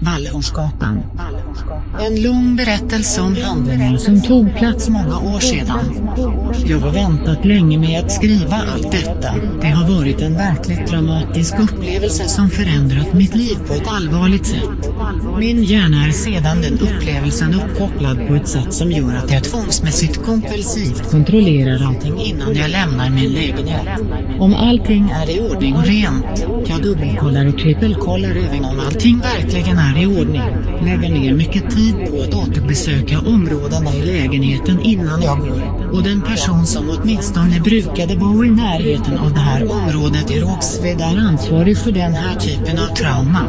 Vallhornsgatan. En lång berättelse om handlingen som tog plats många år sedan. Jag har väntat länge med att skriva allt detta. Det har varit en verkligt dramatisk upplevelse som förändrat mitt liv på ett allvarligt sätt. Min hjärna är sedan den upplevelsen uppkopplad på ett sätt som gör att jag tvångsmässigt kompulsivt kontrollerar allting innan jag lämnar min lägenhet. Om allting är i ordning och rent, jag dubbelkollar och trippelkollar även om allting verkligen är i ordning. Lägger ner mycket tid på att återbesöka områdena i lägenheten innan jag går. Och den person som åtminstone brukade bo i närheten av det här området i Rågsved är ansvarig för den här typen av trauma.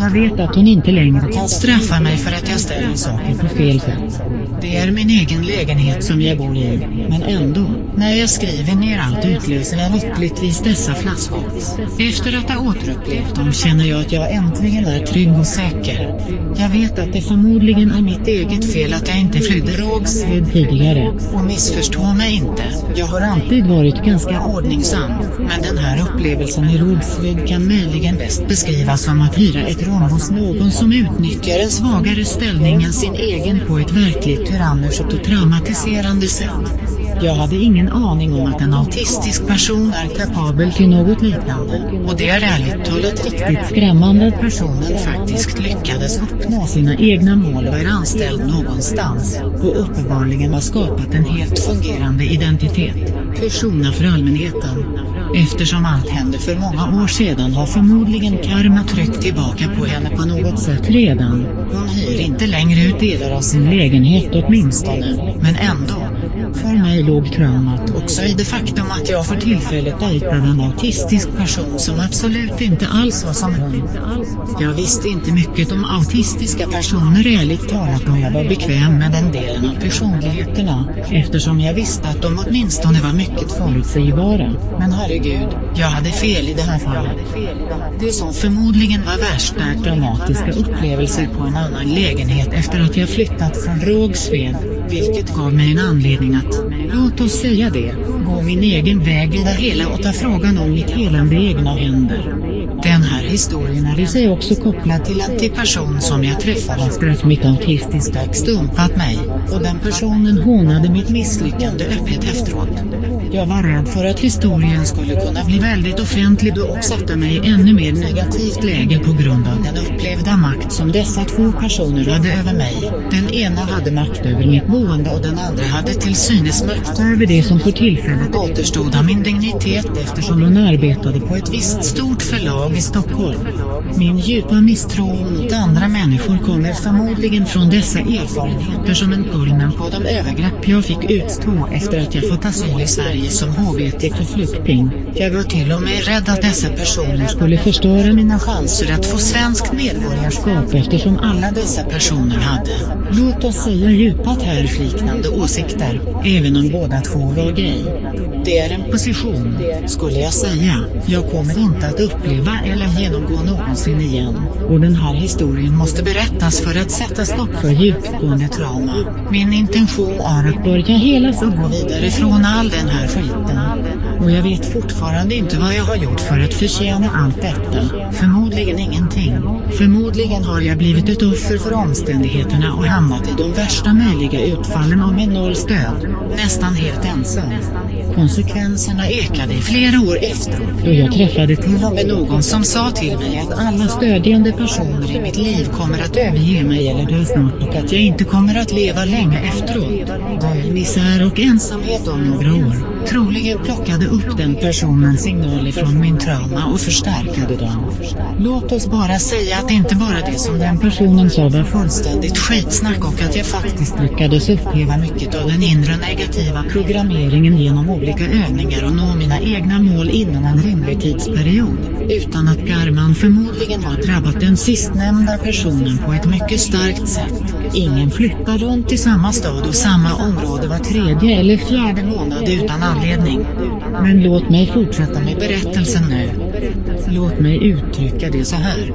Jag vet att hon inte längre kan straffa mig för att jag ställer saker på fel sätt. Det är min egen lägenhet som jag bor i, men ändå, när jag skriver ner allt utlöser jag lyckligtvis dessa flaskor. Efter att ha återupplevt dem känner jag att jag äntligen är trygg och säker. Jag vet att det förmodligen är mitt eget fel att jag inte flydde Rågsved tidigare. Och missförstå mig inte, jag har alltid varit ganska ordningsam, men den här upplevelsen i Rågsved kan möjligen bäst beskrivas som att hyra ett rum hos någon som utnyttjar en svagare ställning än sin egen på ett verkligt tyranniskt och traumatiserande sätt. Jag hade ingen aning om att en autistisk person är kapabel till något liknande, och det är ärligt talat riktigt skrämmande att personen faktiskt lyckades uppnå sina egna mål och är anställd någonstans, och uppenbarligen har skapat en helt fungerande identitet, persona för allmänheten. Eftersom allt hände för många år sedan har förmodligen karma tryckt tillbaka på henne på något sätt redan. Hon hyr inte längre ut delar av sin lägenhet åtminstone, men ändå. För mig låg traumat också i det faktum att jag för tillfället dejtade en autistisk person som absolut inte alls var som hon. Jag visste inte mycket om autistiska personer ärligt talat och jag var bekväm med den delen av personligheterna, eftersom jag visste att de åtminstone var mycket förutsägbara. Men herregud, jag hade fel i det här fallet. Det som förmodligen var värst är dramatiska upplevelser på en annan lägenhet efter att jag flyttat från Rågsved, vilket gav mig en anledning att, låt oss säga det, gå min egen väg i det hela och ta frågan om mitt helande i egna händer. Den här historien är i sig också kopplad till en till person som jag träffade efter att mitt autistiska ex dumpat mig, och den personen hånade mitt misslyckande öppet efteråt. Jag var rädd för att historien skulle kunna bli väldigt offentlig då och satte mig i ännu mer negativt läge på grund av den upplevda makt som dessa två personer hade över mig. Den ena hade makt över mitt boende och den andra hade till synes makt över det som för tillfället återstod av min dignitet eftersom hon arbetade på ett visst stort förlag i Stockholm. Min djupa misstro mot andra människor kommer förmodligen från dessa erfarenheter som en kulmen på de övergrepp jag fick utstå efter att jag fått asyl i Sverige som HBTQ-flykting. Jag var till och med rädd att dessa personer skulle förstöra mina chanser att få svenskt medborgarskap eftersom alla dessa personer hade, låt oss säga djupat här liknande åsikter, även om båda två var gay. Det är en position, skulle jag säga, jag kommer inte att uppleva eller genomgå någonsin igen. Och den här historien måste berättas för att sätta stopp för djupgående trauma. Min intention är att börja hela... och gå vidare från all den här skiten. Och jag vet fortfarande inte vad jag har gjort för att förtjäna allt detta. Förmodligen ingenting. Förmodligen har jag blivit ett offer för omständigheterna och hamnat i de värsta möjliga utfallen av min noll stöd. Nästan helt ensam. Konsekvenserna ekade i flera år efteråt då jag träffade till och med någon som sa till mig att alla stödjande personer i mitt liv kommer att överge mig eller dö snart och att jag inte kommer att leva länge efteråt. Dö i misär och ensamhet om några år. Troligen plockade upp den personen signaler från min trauma och förstärkade dem. Låt oss bara säga att inte bara det som den personen sa var fullständigt skitsnack och att jag faktiskt lyckades uppleva mycket av den inre negativa programmeringen genom olika övningar och nå mina egna mål inom en rimlig tidsperiod, utan att karman förmodligen har drabbat den sistnämnda personen på ett mycket starkt sätt. Ingen flyttar runt i samma stad och samma område var tredje eller fjärde månad utan anledning. Men låt mig fortsätta med berättelsen nu. Låt mig uttrycka det så här.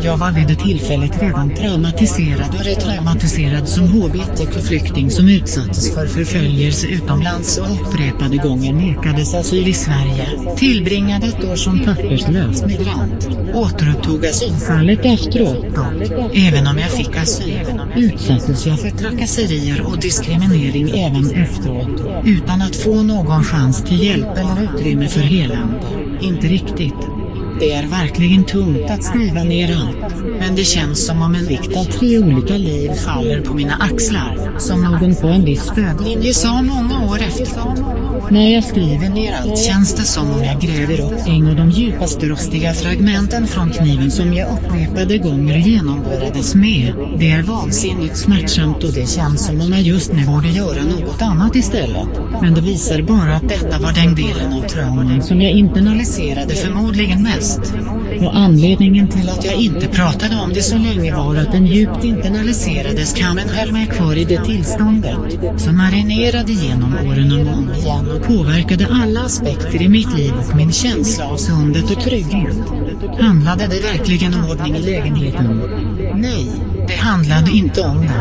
Jag var vid det tillfället redan traumatiserad och retraumatiserad som HBTQ-flykting som utsattes för förföljelse utomlands och upprepade gånger nekades asyl i Sverige. Tillbringade ett år som papperslös migrant. Återupptog asylfallet efteråt dock. Även om jag fick asyl, utsattes jag för trakasserier och diskriminering även efteråt, utan att få någon chans till hjälp eller utrymme för helande. Inte riktigt. Det är verkligen tungt att skriva ner allt, men det känns som om en vikt av tre olika liv faller på mina axlar, som någon på en viss stödlinje sa många år efter. När jag skriver ner allt känns det som om jag gräver upp en av de djupaste rostiga fragmenten från kniven som jag upprepade gånger genomborrades med. Det är vansinnigt smärtsamt och det känns som om jag just nu borde göra något annat istället. Men det visar bara att detta var den delen av trauman som jag internaliserade förmodligen mest. Och anledningen till att jag inte pratade om det så länge var att den djupt internaliserade skammen höll mig kvar i det tillståndet, som marinerade genom åren och om igen och påverkade alla aspekter i mitt liv och min känsla av sundhet och trygghet. Handlade det verkligen om ordning i lägenheten? Nej, det handlade inte om det.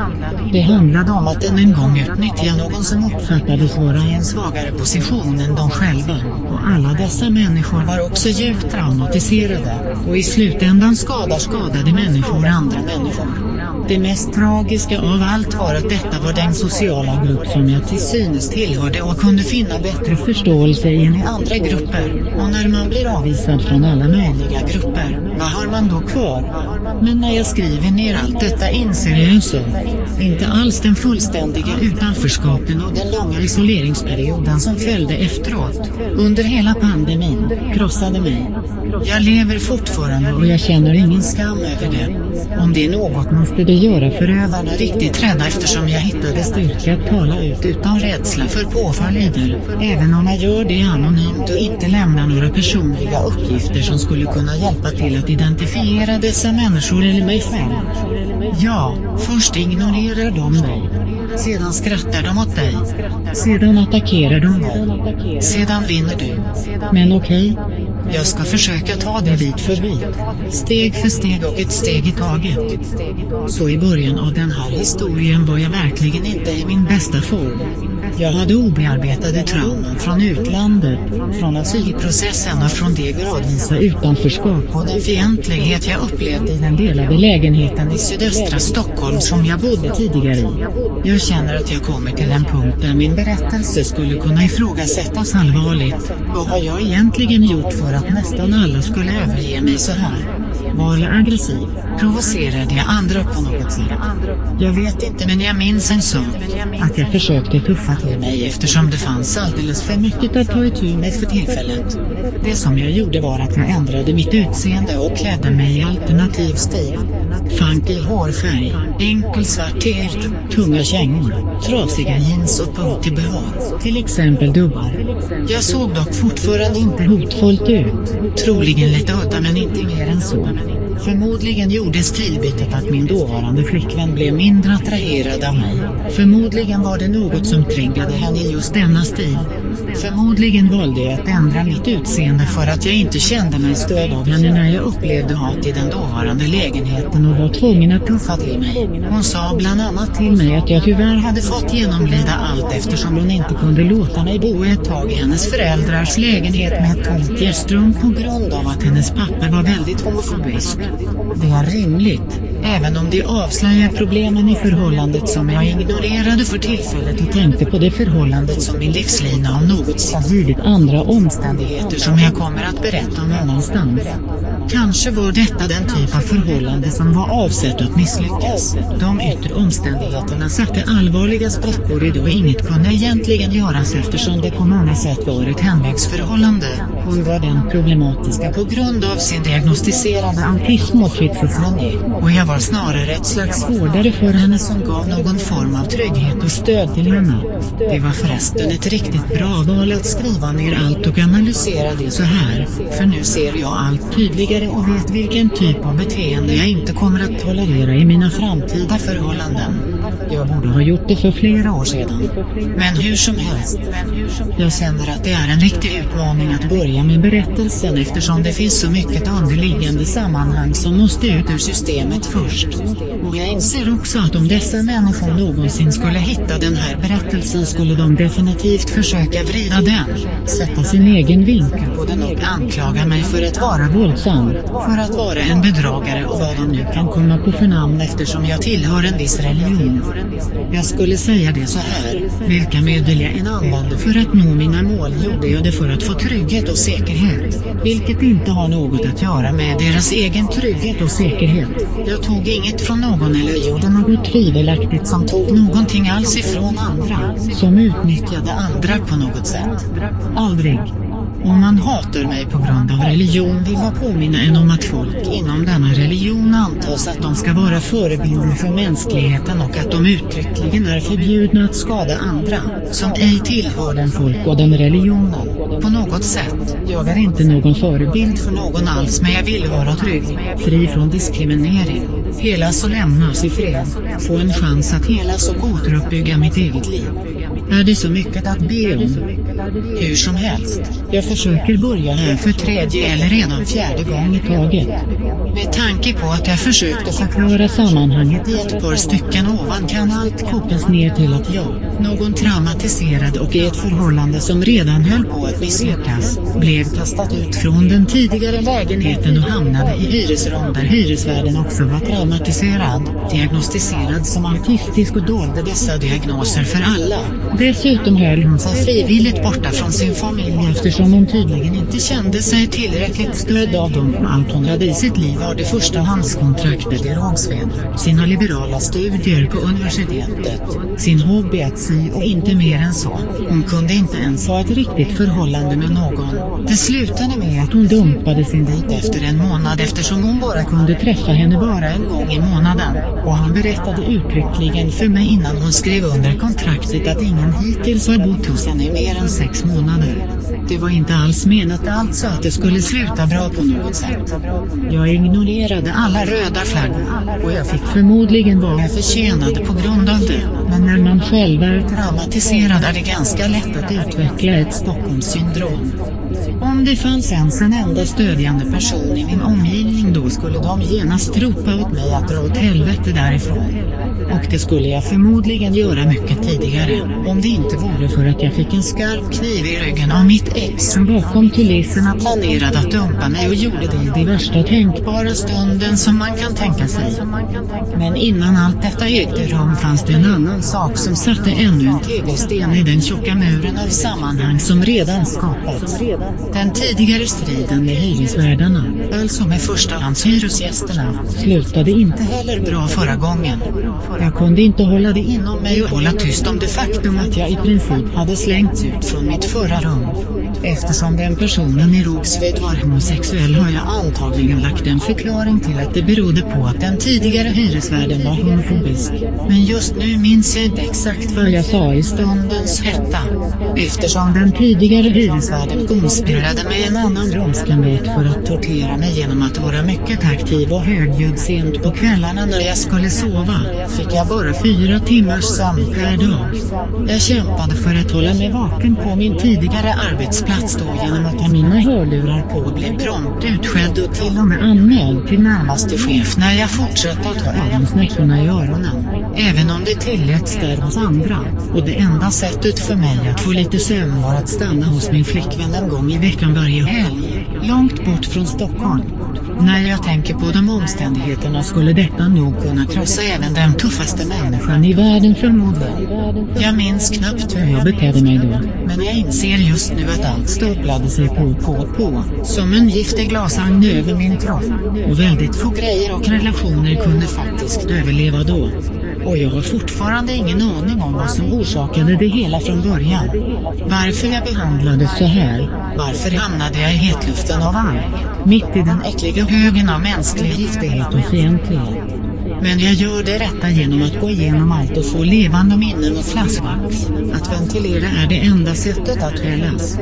Det handlade om att än en gång utnyttja någon som uppfattades vara i en svagare position än de själva. Och alla dessa människor var också djupt traumatiserade, och i slutändan skadar skadade människor andra människor. Det mest tragiska av allt var att detta var den sociala grupp som jag till synes tillhörde och kunde finna bättre förståelse i än i andra grupper. Och när man blir avvisad från alla möjliga grupper, vad har man då kvar? Men när jag skriver ner allt detta inser jag så. Inte alls den fullständiga utanförskapen och den långa isoleringsperioden som följde efteråt, under hela pandemin, krossade mig. Jag lever fortfarande och jag känner ingen skam över det. Om det är något måste det göra förövarna riktigt rädda eftersom jag hittade styrka att tala ut utan rädsla för påföljder. Även om jag gör det anonymt och inte lämnar några personliga uppgifter som skulle kunna hjälpa till att identifiera dessa människor eller mig själv. Ja, först ignorerar de mig. Sedan skrattar de åt dig. Sedan attackerar de dig. Sedan vinner du. Men okej. Jag ska försöka ta det bit för bit. Steg för steg och ett steg i taget. Så i början av den här historien var jag verkligen inte i min bästa form. Jag hade obearbetade trauman från utlandet, från asylprocessen och från det gradvisa utanförskap och den fientlighet jag upplevde i den delade lägenheten i sydöstra Stockholm som jag bodde tidigare i. Jag känner att jag kommer till en punkt där min berättelse skulle kunna ifrågasättas allvarligt. Vad har jag egentligen gjort för att nästan alla skulle överge mig så här? Var jag aggressiv? Provocerade jag andra på något sätt? Jag vet inte men jag minns en sak. Att jag försökte tuffa till mig eftersom det fanns alldeles för mycket att ta itu med för tillfället. Det som jag gjorde var att jag ändrade mitt utseende och klädde mig i alternativ stil. Funky hårfärg, enkel svart t-shirt, tunga kängor, trasiga jeans och punktig behåll. Till exempel dubbar. Jag såg dock fortfarande inte hotfullt ut. Troligen lite udda men inte mer än så. Förmodligen gjordes tillbytet att min dåvarande flickvän blev mindre attraherad av mig. Förmodligen var det något som triggade henne i just denna stil. Förmodligen valde jag att ändra mitt utseende för att jag inte kände mig stöd av henne när jag upplevde hat i den dåvarande lägenheten och var tvungen att tuffa till mig. Hon sa bland annat till mig att jag tyvärr hade fått genomlida allt eftersom hon inte kunde låta mig bo ett tag i hennes föräldrars lägenhet med ett tomt gästrum på grund av att hennes pappa var väldigt homofobisk. Det är rimligt, även om det avslöjar problemen i förhållandet som jag ignorerade för tillfället och tänkte på det förhållandet som min livslina om något som givit andra omständigheter som jag kommer att berätta om annanstans. Kanske var detta den typ av förhållande som var avsett att misslyckas. De yttre omständigheterna satte allvarliga sprickor i det och inget kunde egentligen göras eftersom det på många sätt var ett hemvägsförhållande. Hon var den problematiska på grund av sin diagnostiserade autism och schizofreni. Och jag var snarare ett slags vårdare för henne som gav någon form av trygghet och stöd till henne. Det var förresten ett riktigt bra val att skriva ner allt och analysera det så här, för nu ser jag allt tydligare och vet vilken typ av beteende jag inte kommer att tolerera i mina framtida förhållanden. Jag borde ha gjort det för flera år sedan. Men hur som helst. Jag känner att det är en riktig utmaning att börja med berättelsen eftersom det finns så mycket underliggande sammanhang som måste ut ur systemet först. Och jag inser också att om dessa människor någonsin skulle hitta den här berättelsen skulle de definitivt försöka vrida den, sätta sin egen vinkel på den och anklaga mig för att vara våldsam, för att vara en bedragare och vad de nu kan komma på för namn eftersom jag tillhör en viss religion. Jag skulle säga det så här, vilka medel jag än använde för att nå mina mål gjorde jag det för att få trygghet och säkerhet, vilket inte har något att göra med deras egen trygghet och säkerhet. Jag tog inget från någon eller gjorde något tvivelaktigt som tog någonting alls ifrån andra, som utnyttjade andra på något sätt. Aldrig. Om man hatar mig på grund av religion vill jag påminna en om att folk inom denna religion antas att de ska vara förebilder för mänskligheten och att de uttryckligen är förbjudna att skada andra, som ej tillhör den folk och den religionen, på något sätt. Jag är inte någon förebild för någon alls men jag vill vara trygg, fri från diskriminering, helas och lämnas i fred, få en chans att helas och återuppbygga mitt eget liv. Är det så mycket att be om? Hur som helst, jag försöker börja här för tredje eller redan fjärde gång i taget. Med tanke på att jag försökte förklara sammanhanget i ett par stycken ovan kan allt kokas ner till att jag, någon traumatiserad och i ett förhållande som redan höll på att misslyckas, blev kastat ut från den tidigare lägenheten och hamnade i hyresrum där hyresvärden också var traumatiserad, diagnostiserad som autistisk och dolde dessa diagnoser för alla. Dessutom höll hon sig frivilligt borta från sin familj eftersom hon tydligen inte kände sig tillräckligt stöd av dem. Allt hon hade i sitt liv var det förstahandskontraktet i Rågsved, sina liberala studier på universitetet, sin hobby att sy och inte mer än så. Hon kunde inte ens ha ett riktigt förhållande med någon. Det slutade med att hon dumpade sin dejt efter en månad eftersom hon bara kunde träffa henne bara en gång i månaden. Och han berättade uttryckligen för mig innan hon skrev under kontraktet att ingen hittills har bott hos henne mer än sex månader. Det var inte alls menat alltså att det skulle sluta bra på något sätt. Jag ignorerade alla röda flaggor, och jag fick förmodligen vad jag förtjänade på grund av det. Men när man själv är traumatiserad är det ganska lätt att utveckla ett Stockholmssyndrom. Om det fanns ens en enda stödjande person i min omgivning då skulle de genast ropa åt mig att dra åt helvete därifrån. Och det skulle jag förmodligen göra mycket tidigare, om det inte vore för att jag fick en skarp kniv i ryggen av mitt ex som bakom kulisserna planerade att dumpa mig och gjorde det i de värsta tänkbara stunden som man kan tänka sig. Men innan allt detta ägde rum fanns det en annan sak som satte ännu en tegelsten i den tjocka muren av sammanhang som redan skapats. Den tidigare striden med hyresvärdarna, alltså med förstahandshyresgästerna, slutade inte heller bra förra gången. Jag kunde inte hålla det inom mig och hålla tyst om det faktum att jag i princip hade slängts ut från mitt förra rum. Eftersom den personen i Rågsved var homosexuell har jag antagligen lagt en förklaring till att det berodde på att den tidigare hyresvärden var homofobisk. Men just nu minns jag inte exakt vad jag sa i stundens hetta. Eftersom den tidigare hyresvärden konspirerade med en annan rumskamrat för att tortera mig genom att vara mycket aktiv och högljudd sent på kvällarna när jag skulle sova, fick jag bara fyra timmars sömn per dag. Jag kämpade för att hålla mig vaken på min tidigare arbetsplats då genom att ha mina hörlurar på och blev prompt utskälld och till och med anmäld till närmaste chef när jag fortsatte att ha öronsnäckorna i öronen. Även om det tilläts där hos andra, och det enda sättet för mig att få lite sömn var att stanna hos min flickvän en gång i veckan varje helg, långt bort från Stockholm. När jag tänker på de omständigheterna skulle detta nog kunna krossa även den tuffaste människan i världen förmodligen. Jag minns knappt hur jag betedde mig då, men jag inser just nu att allt staplade sig på, på, på, som en giftig glasagn över min kropp. Och väldigt få grejer och relationer kunde faktiskt överleva då. Och jag har fortfarande ingen aning om vad som orsakade det hela från början. Varför jag behandlades så här. Varför hamnade jag i hetluften av allt? Mitt i den äckliga högen av mänsklig giftighet och fientlighet. Men jag gör det rätta genom att gå igenom allt och få levande minnen och flashbacks. Att ventilera är det enda sättet att helas.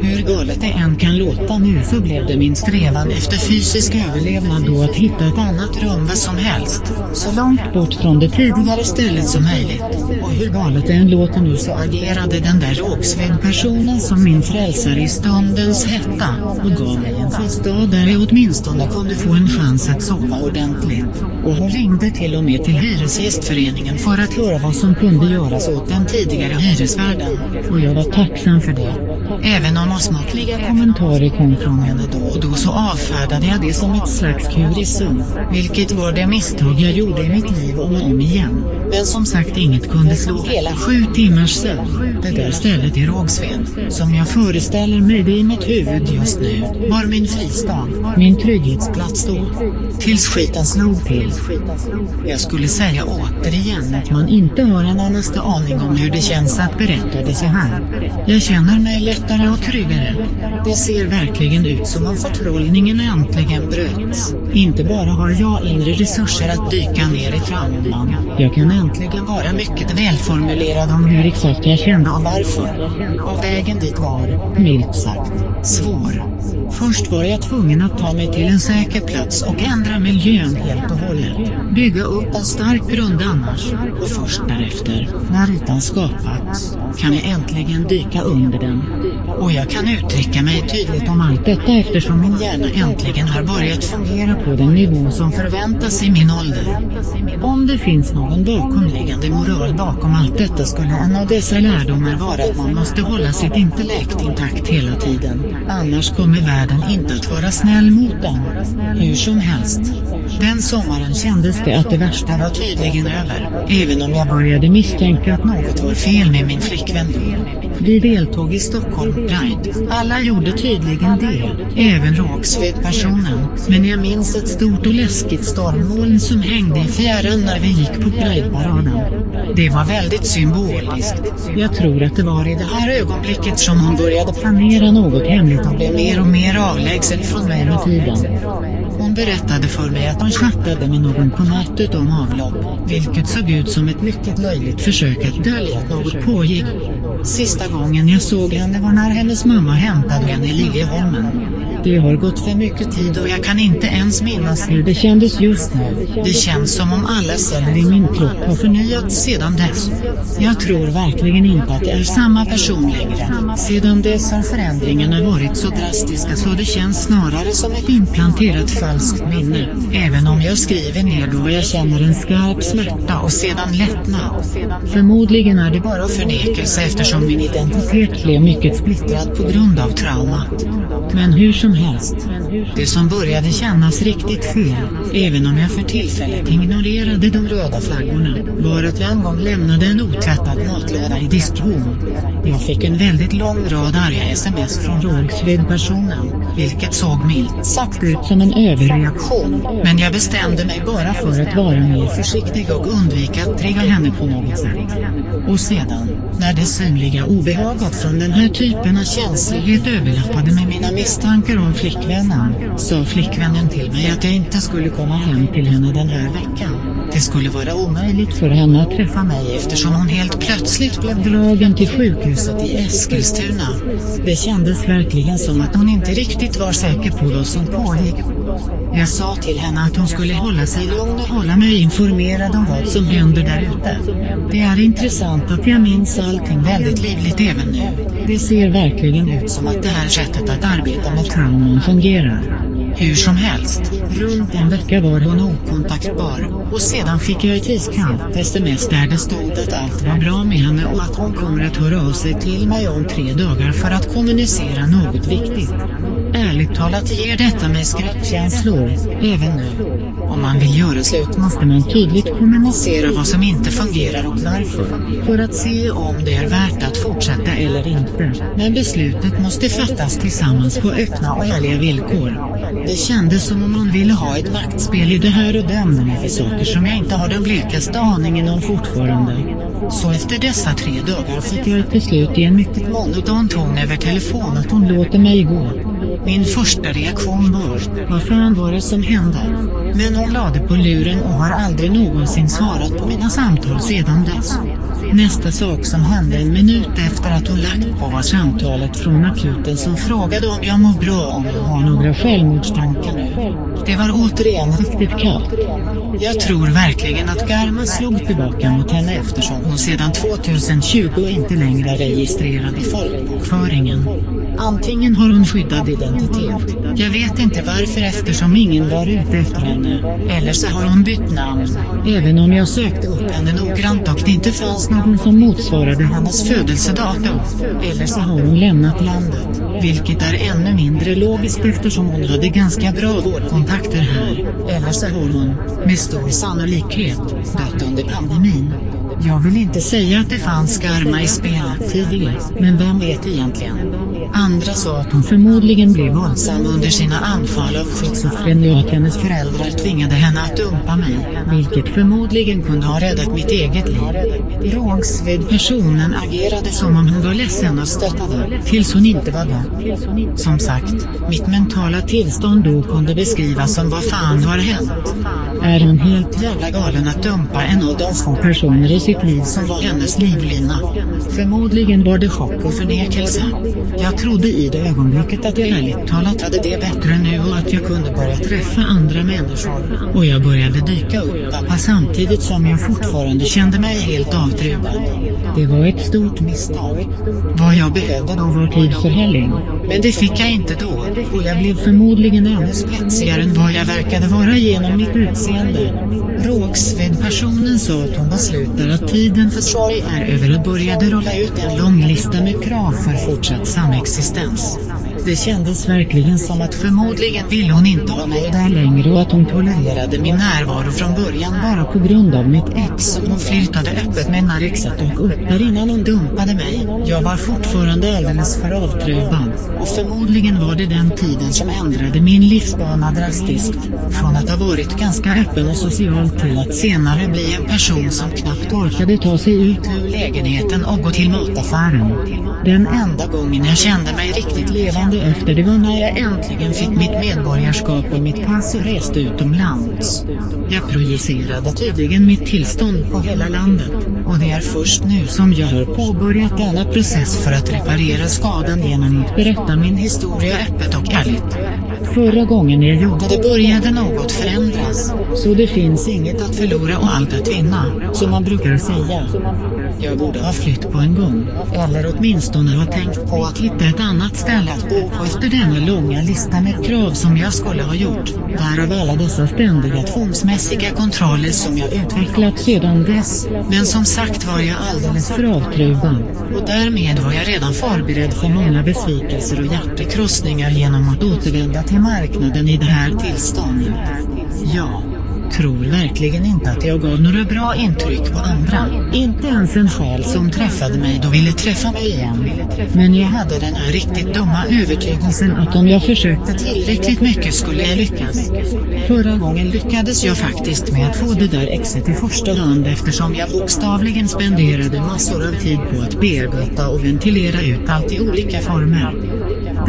Hur galet det än kan låta nu så blev det min strävan efter fysisk överlevnad då att hitta ett annat rum vad som helst. Så långt bort från det tidigare stället som möjligt. Och hur galet det än låter nu så agerade den där rågsvängpersonen som min frälsare i stundens hetta och gav mig en fristad där jag åtminstone kunde få en chans att sova ordentligt. Och hon ringde till och med till Hyresgästföreningen för att höra vad som kunde göras åt den tidigare hyresvärden. Och jag var tacksam för det. Även om osmakliga kommentarer kom från henne då och då så avfärdade jag det som ett slags kurisum, vilket var det misstag jag gjorde i mitt liv om och om igen. Men som sagt inget kunde slå hela sju timmars sömn. Det där stället i Rågsved, som jag föreställer mig det i mitt huvud just nu, var min fristad, min trygghetsplats då. Tills skiten slog till. Jag skulle säga återigen att man inte har en annaste aning om hur det känns att berätta det så här. Jag känner mig lättare och tryggare. Det ser verkligen ut som om förtrollningen äntligen bröts. Inte bara har jag inre resurser att dyka ner i trauman. Jag kan äntligen vara mycket välformulerad om hur exakt jag kände och varför. Och vägen dit var, milt sagt, svår. Först var jag tvungen att ta mig till en säker plats och ändra miljön helt och hållet. Bygga upp en stark grund annars. Och först därefter, när ytan skapats, kan jag äntligen dyka under den. Och jag kan uttrycka mig tydligt om allt detta eftersom min hjärna äntligen har börjat fungera på den nivå som förväntas i min ålder. Om det finns någon bakomliggande moral bakom allt detta skulle en av dessa lärdomar vara att man måste hålla sitt intellekt intakt hela tiden. Annars kommer världen inte att vara snäll mot den. Hur som helst. Den sommaren kändes det att det värsta var tydligen över, även om jag började misstänka att något var fel med min flickvän då. Vi deltog i Stockholm Pride. Alla gjorde tydligen det, även Rågsved-personen. Men jag minns ett stort och läskigt stormmoln som hängde i fjärran när vi gick på Prideparaden. Det var väldigt symboliskt. Jag tror att det var i det här ögonblicket som hon började planera något hemligt och blev mer och mer avlägsen från mig med tiden. Hon berättade för mig att hon chattade med någon på nätet om avlopp, vilket såg ut som ett mycket löjligt försök att dölja att något pågick. Sista gången jag såg henne var när hennes mamma hämtade henne i Liljeholmen. Det har gått för mycket tid och jag kan inte ens minnas hur det kändes just nu. Det känns som om alla celler i min kropp har förnyats sedan dess. Jag tror verkligen inte att jag är samma person längre. Sedan dess har förändringarna varit så drastiska så det känns snarare som ett implanterat falskt minne. Även om jag skriver ner då jag känner en skarp smärta och sedan lättnad. Förmodligen är det bara förnekelse eftersom min identitet blev mycket splittrad på grund av traumat. Men hur som helst. Det som började kännas riktigt fel, även om jag för tillfället ignorerade de röda flaggorna, var att jag en gång lämnade en otvättad matlåda i diskhon. Jag fick en väldigt lång rad arga sms från Rågsved-personen, vilket såg milt sagt ut som en överreaktion. Men jag bestämde mig bara för att vara mer försiktig och undvika att trigga henne på något sätt. Och sedan, när det synliga obehaget från den här typen av känslighet överlappade med mina misstankar om flickvännen, sa flickvännen till mig att jag inte skulle komma hem till henne den här veckan. Det skulle vara omöjligt för henne att träffa mig eftersom hon helt plötsligt blev dragen till sjukhuset i Eskilstuna. Det kändes verkligen som att hon inte riktigt var säker på vad som pågick. Jag sa till henne att hon skulle hålla sig lugn och hålla mig informerad om vad som händer där ute. Det är intressant att jag minns allting väldigt livligt även nu. Det ser verkligen ut som att det här sättet att arbeta med trauman fungerar. Hur som helst, runt en vecka var hon okontaktbar, och sedan fick jag ett iskallt sms där det stod att allt var bra med henne och att hon kommer att höra av sig till mig om tre dagar för att kommunicera något viktigt. Ärligt talat ger detta mig skräckkänslor, även nu. Om man vill göra slut måste man tydligt kommunicera vad som inte fungerar och varför, för att se om det är värt att fortsätta eller inte. Men beslutet måste fattas tillsammans på öppna och ärliga villkor. Det kändes som om man ville ha ett maktspel i det här och den. för saker som jag inte har den blekaste aningen om fortfarande. Så efter dessa tre dagar fick jag ett beslut i en mycket monoton ton över telefon att hon låter mig gå. Min första reaktion var, vad fan var det som hände? Men hon lade på luren och har aldrig någonsin svarat på mina samtal sedan dess. Nästa sak som hände en minut efter att hon lagt på var samtalet från akuten som frågade om jag mår bra om jag har några självmordstankar nu. Det var återigen riktigt kallt. Jag tror verkligen att Garma slog tillbaka mot henne eftersom hon sedan 2020 inte längre är registrerad i folkbokföringen. Antingen har hon skyddad identitet. Jag vet inte varför eftersom ingen var ute efter henne. Eller så har hon bytt namn. Även om jag sökte upp henne noggrant och det inte fanns någon som motsvarade hennes födelsedatum. Eller så har hon lämnat landet. Vilket är ännu mindre logiskt eftersom hon hade ganska bra vårdkontakter här. Eller så har hon, med stor sannolikhet, dött under pandemin. Jag vill inte säga att det fanns karma i spelet tidigare, men vem vet egentligen? Andra sa att hon förmodligen blev våldsam under sina anfall av schizofreni och att hennes föräldrar tvingade henne att dumpa mig, vilket förmodligen kunde ha räddat mitt eget liv. Rågsved-personen agerade som om hon var ledsen och stöttade, tills hon inte var det. Som sagt, mitt mentala tillstånd då kunde beskrivas som vad fan har hänt? Är hon helt jävla galen att dumpa en av de få personer i sitt liv som var hennes livlina? Förmodligen var det chock och förnekelse. Jag trodde i det ögonblicket att jag ärligt talat hade det bättre nu och att jag kunde börja träffa andra människor. Och jag började dyka upp pappa samtidigt som jag fortfarande kände mig helt avtrubbad. Det var ett stort misstag. Vad jag behövde då var tid för helgen. Men det fick jag inte då, och jag blev förmodligen ännu spetsigare än vad jag verkade vara genom mitt utseende. Rågsved-personen sa att hon beslutar att tiden för sorg är över och började rulla ut en lång lista med krav för fortsatt samexistens. Det kändes verkligen som att förmodligen vill hon inte ha mig där längre och att hon tolererade min närvaro från början bara på grund av mitt ex som hon flirtade öppet med när exet dök upp där innan hon dumpade mig. Jag var fortfarande alldeles för avtrubbad. Och förmodligen var det den tiden som ändrade min livsbana drastiskt. Från att ha varit ganska öppen och social till att senare bli en person som knappt orkade ta sig ut ur lägenheten och gå till mataffären. Den enda gången jag kände mig riktigt levande efter det var när jag äntligen fick mitt medborgarskap och mitt pass och reste utomlands. Jag projicerade tydligen mitt tillstånd på hela landet, och det är först nu som jag har påbörjat denna process för att reparera skadan genom att berätta min historia öppet och ärligt. Förra gången jag gjorde det började något förändras, så det finns inget att förlora och allt att vinna, som man brukar säga. Jag borde ha flytt på en gång, eller åtminstone ha tänkt på att hitta ett annat ställe att bo på efter denna långa lista med krav som jag skulle ha gjort, därav alla dessa ständiga tvångsmässiga kontroller som jag utvecklat sedan dess, men som sagt var jag alldeles för avtruvad, och därmed var jag redan förberedd för många besvikelser och hjärtekrossningar genom att återvända till marknaden i det här tillståndet. Ja tror verkligen inte att jag gav några bra intryck på andra. Inte ens en själ som träffade mig då ville träffa mig igen. Men jag hade den här riktigt dumma övertygelsen att om jag försökte tillräckligt mycket skulle jag lyckas. Förra gången lyckades jag faktiskt med att få det där exet i första hand eftersom jag bokstavligen spenderade massor av tid på att bearbeta och ventilera ut allt i olika former.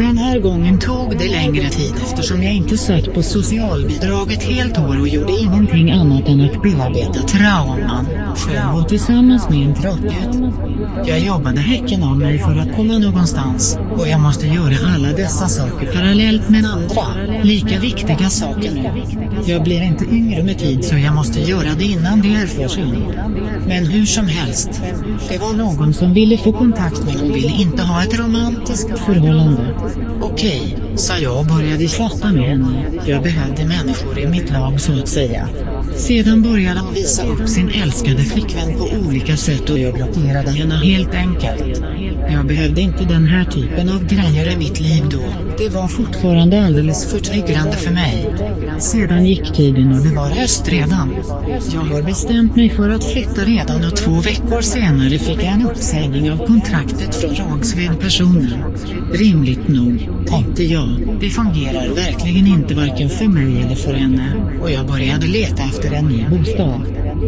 Den här gången tog det längre tid eftersom jag inte satt på socialbidrag ett helt år och gjorde ingenting annat än att bearbeta trauman, själv och tillsammans med en trötthet. Jag jobbade häcken av mig för att komma någonstans, och jag måste göra alla dessa saker parallellt med andra, lika viktiga saker nu. Jag blir inte yngre med tid så jag måste göra det innan det är för sent. Men hur som helst, det var någon som ville få kontakt men hon ville inte ha ett romantiskt förhållande. Okej, sa jag och började chatta med henne. Jag behövde människor i mitt lag så att säga. Sedan började hon visa upp sin älskade flickvän på olika sätt och jag blockerade henne helt enkelt. Jag behövde inte den här typen av grejer i mitt liv då. Det var fortfarande alldeles för triggande för mig. Sedan gick tiden och det var höst redan. Jag har bestämt mig för att flytta redan och två veckor senare fick jag en uppsägning av kontraktet från Rågsved-personen. Rimligt nog, tänkte jag. Det fungerar verkligen inte varken för mig eller för henne. Och jag började leta efter en ny bostad.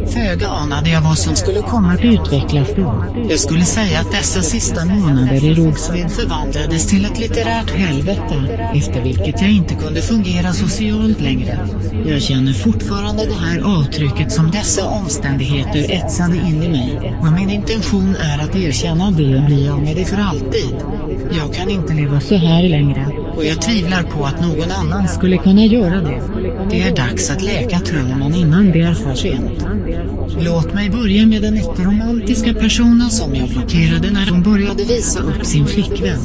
Föga anade jag vad som skulle komma att utvecklas då. Jag skulle säga att dessa sista månader i Rågsved förvandlades till ett litterärt helvete, efter vilket jag inte kunde fungera socialt längre. Jag känner fortfarande det här avtrycket som dessa omständigheter etsade in i mig, och min intention är att erkänna det och bli av med det för alltid. Jag kan inte leva så här längre, och jag tvivlar på att någon annan skulle kunna göra det. Det är dags att läka trumman innan det är för sent. Låt mig börja med den icke-romantiska personen som jag blockerade när hon började visa upp sin flickvän.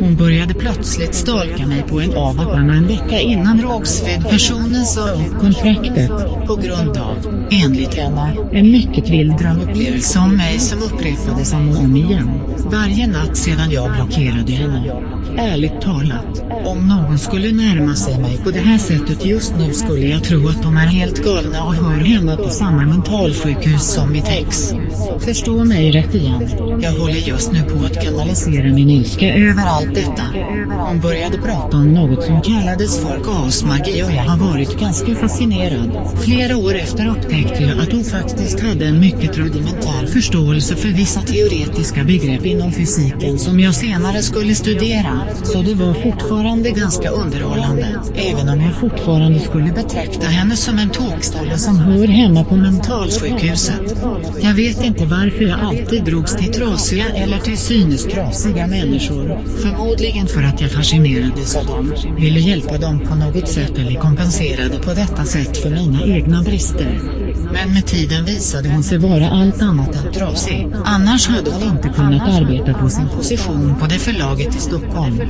Hon började plötsligt stalka mig på en avatarna en vecka innan Rågsved-personen sa upp kontraktet, på grund av, enligt henne, en mycket vild drömupplevelse om mig som upprepades om och om igen, varje natt sedan jag blockerade henne. Ärligt talat, om någon skulle närma sig mig på det här sättet just nu skulle jag tro att de är helt galna och hör hemma på samma mentalsjukhus som mitt ex. Förstå mig rätt igen, jag håller just nu på att kanalisera min ilska över allt detta. Hon började prata om något som kallades för gasmagi och jag har varit ganska fascinerad. Flera år efter upptäckte jag att hon faktiskt hade en mycket rudimentär förståelse för vissa teoretiska begrepp inom fysiken som jag senare skulle studera, så det var fortfarande ganska underhållande, även om jag fortfarande skulle betrakta henne som en tokstolle som hör hemma på mentalsjukhuset. Jag vet inte varför jag alltid drogs till trasiga eller till synes trasiga människor, förmodligen för att jag fascinerades av dem, ville hjälpa dem på något sätt eller kompenserade på detta sätt för mina egna brister. Men med tiden visade hon sig vara allt annat än trasig. Annars hade hon inte kunnat arbeta på sin position på det förlaget i Stockholm.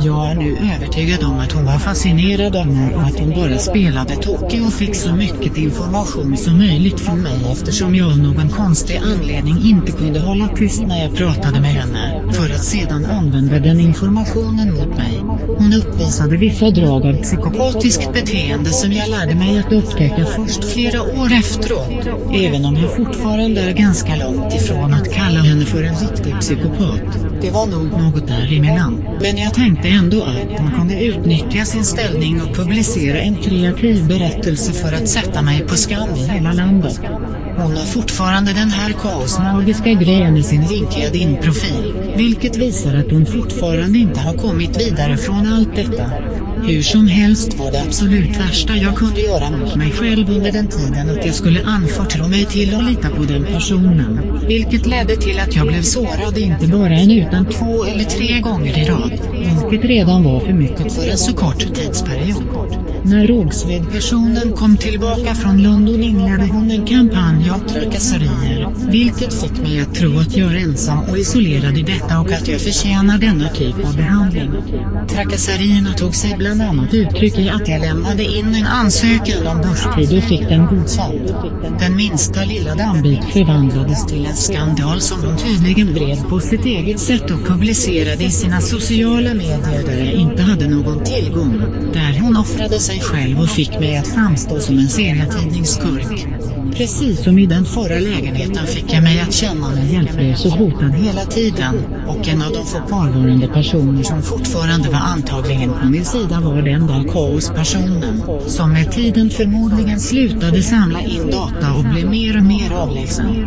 Jag är nu övertygad om att hon var fascinerad av mig och att hon bara spelade tokig och fick så mycket information som möjligt från mig eftersom jag av någon konstig anledning inte kunde hålla tyst när jag pratade med henne, för att sedan använda den informationen mot mig. Hon uppvisade vissa drag av psykopatiskt beteende som jag lärde mig att upptäcka först flera år efteråt, även om jag fortfarande är ganska långt ifrån att kalla henne för en riktig psykopat. Det var nog något däremellan, men jag tänkte ändå att hon kunde utnyttja sin ställning och publicera en kreativ berättelse för att sätta mig på skam i hela landet. Hon har fortfarande den här kaosmagiska grejen i sin LinkedIn-profil, vilket visar att hon fortfarande inte har kommit vidare från allt detta. Hur som helst var det absolut värsta jag kunde göra mot mig själv under den tiden att jag skulle anförtro mig till och lita på den personen, vilket ledde till att jag blev sårad inte bara en utan två eller tre gånger i rad, vilket redan var för mycket för en så kort tidsperiod. När Rågsved-personen kom tillbaka från London inledde hon en kampanj av trakasserier, vilket fick mig att tro att jag är ensam och isolerad i detta och att jag förtjänar denna typ av behandling. Trakasserierna tog sig bland annat uttryck i att jag lämnade in en ansökan om börstid och fick den godkänd. Den minsta lilla dammbit förvandlades till en skandal som hon tydligen vred på sitt eget sätt och publicerade i sina sociala medier där jag inte hade någon tillgång, där hon offrade sig själv och fick mig att framstå som en serietidningsskurk. Precis som i den förra lägenheten fick jag mig att känna mig hjälplös och hotad hela tiden, och en av de få kvarvarande personer som fortfarande var antagligen på min sida var den där kaospersonen, som med tiden förmodligen slutade samla in data och blev mer och mer avlägsen.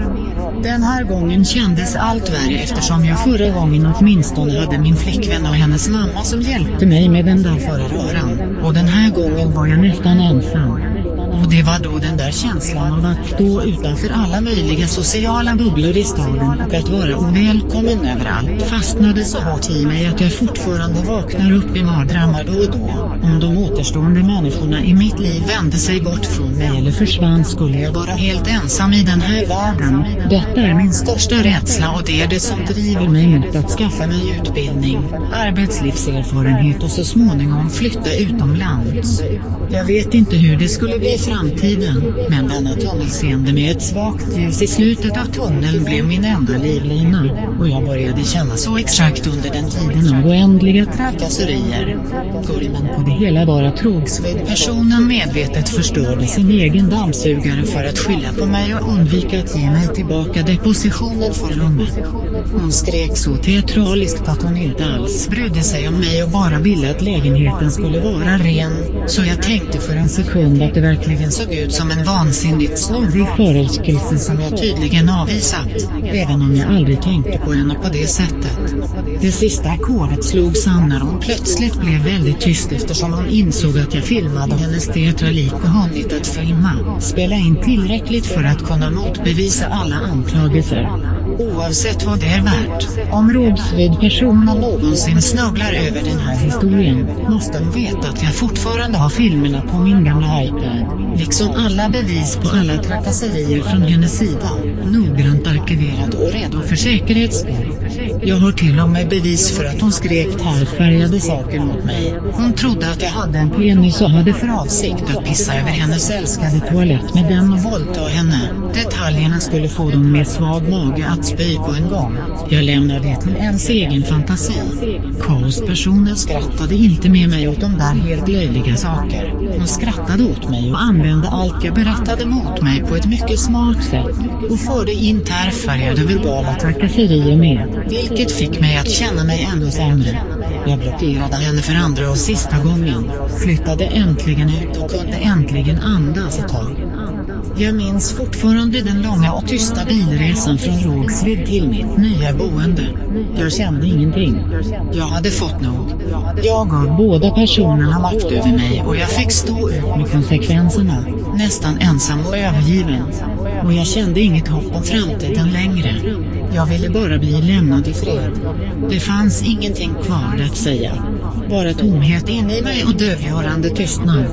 Den här gången kändes allt värre eftersom jag förra gången åtminstone hade min flickvän och hennes hennes mamma som hjälpte mig med den där förra röran, och den här gången var jag nästan ensam. Och det var då den där känslan av att stå utanför alla möjliga sociala bubblor i staden och att vara ovälkommen överallt fastnade så hårt i mig att jag fortfarande vaknar upp i mardrömmar då och då. Om de återstående människorna i mitt liv vände sig bort från mig eller försvann skulle jag vara helt ensam i den här världen. Detta är min största rädsla och det är det som driver mig mot att skaffa mig utbildning, arbetslivserfarenhet och så småningom flytta utomlands. Jag vet inte hur det skulle bli framtiden, men denna tunnelseende med ett svagt ljus i slutet av tunneln blev min enda livlina, och jag började känna så exakt under den tiden av oändliga trakasserier. Kulmen på det hela var att Rågsved-personen medvetet förstörde sin egen dammsugare för att skylla på mig och undvika att ge mig tillbaka depositionen för rummet. Hon skrek så teatraliskt att hon inte alls brydde sig om mig och bara ville att lägenheten skulle vara ren, så jag tänkte för en sekund att det verkligen verkligen såg ut som en vansinnigt snurrig förälskelse som jag tydligen avvisat, även om jag aldrig tänkte på henne på det sättet. Det sista ackordet slogs an när hon plötsligt blev väldigt tyst eftersom hon insåg att jag filmade hennes teatralik och hunnit att filma, spela in tillräckligt för att kunna motbevisa alla anklagelser. Oavsett vad det är värt, om rådsvid personen någonsin snubblar över den här historien, måste de veta att jag fortfarande har filmerna på min gamla iPad, liksom alla bevis på alla trakasserier från hennes sida, noggrant arkiverad och redo för säkerhets skull. Jag har till och med bevis för att hon skrek tärfärgade saker mot mig. Hon trodde att jag hade en penis och hade för avsikt att pissa över hennes älskade toalett med den och våldta henne. Detaljerna skulle få dem med svag mage att spy på en gång. Jag lämnar det till ens egen fantasi. Kaospersonen skrattade inte med mig åt de där helt löjliga saker. Hon skrattade åt mig och använde allt jag berättade mot mig på ett mycket smart sätt. Och förde in tärfärgade verbala trakasserier med, vilket vilket fick mig att känna mig ännu sämre. Jag blockerade henne för andra och sista gången, flyttade äntligen ut och kunde äntligen andas ett tag. Jag minns fortfarande den långa och tysta bilresan från Rågsved till mitt nya boende. Jag kände ingenting. Jag hade fått nog. Jag gav båda personerna makt över mig och jag fick stå ut med konsekvenserna, nästan ensam och övergiven. Och jag kände inget hopp om framtiden längre. Jag ville bara bli lämnad i fred. Det fanns ingenting kvar att säga. Bara tomhet inne i mig och dövgörande tystnad.